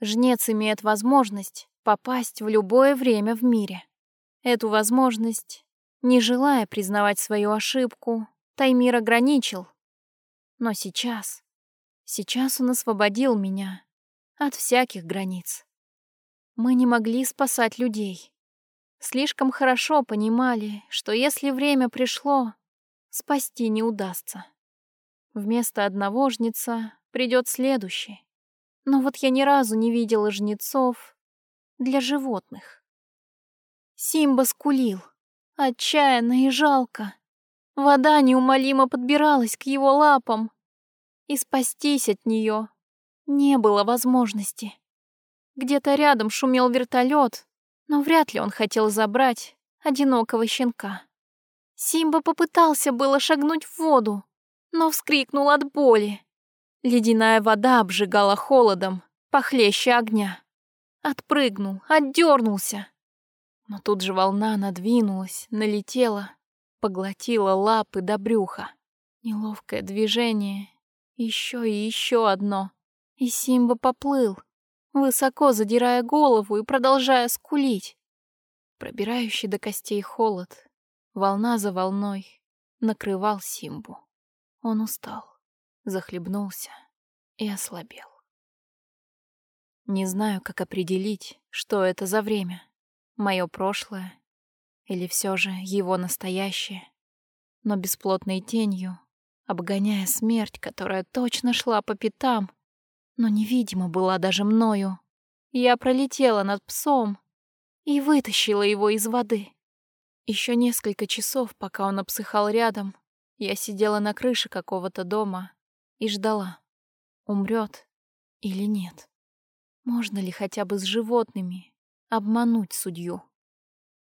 Жнец имеет возможность попасть в любое время в мире. Эту возможность, не желая признавать свою ошибку, Таймир ограничил. Но сейчас, сейчас он освободил меня от всяких границ. Мы не могли спасать людей. Слишком хорошо понимали, что если время пришло, спасти не удастся. Вместо одного жнеца придет следующий. Но вот я ни разу не видела жнецов для животных. Симба скулил, отчаянно и жалко. Вода неумолимо подбиралась к его лапам, и спастись от нее не было возможности. Где-то рядом шумел вертолет, но вряд ли он хотел забрать одинокого щенка. Симба попытался было шагнуть в воду, но вскрикнул от боли. Ледяная вода обжигала холодом, похлеще огня. Отпрыгнул, отдернулся. Но тут же волна надвинулась, налетела, поглотила лапы до брюха. Неловкое движение, еще и еще одно. И Симба поплыл, высоко задирая голову и продолжая скулить. Пробирающий до костей холод, волна за волной, накрывал Симбу. Он устал, захлебнулся и ослабел. Не знаю, как определить, что это за время. Мое прошлое или все же его настоящее. Но бесплотной тенью, обгоняя смерть, которая точно шла по пятам, но невидима была даже мною, я пролетела над псом и вытащила его из воды. Еще несколько часов, пока он обсыхал рядом, я сидела на крыше какого-то дома и ждала, умрет или нет. Можно ли хотя бы с животными обмануть судью?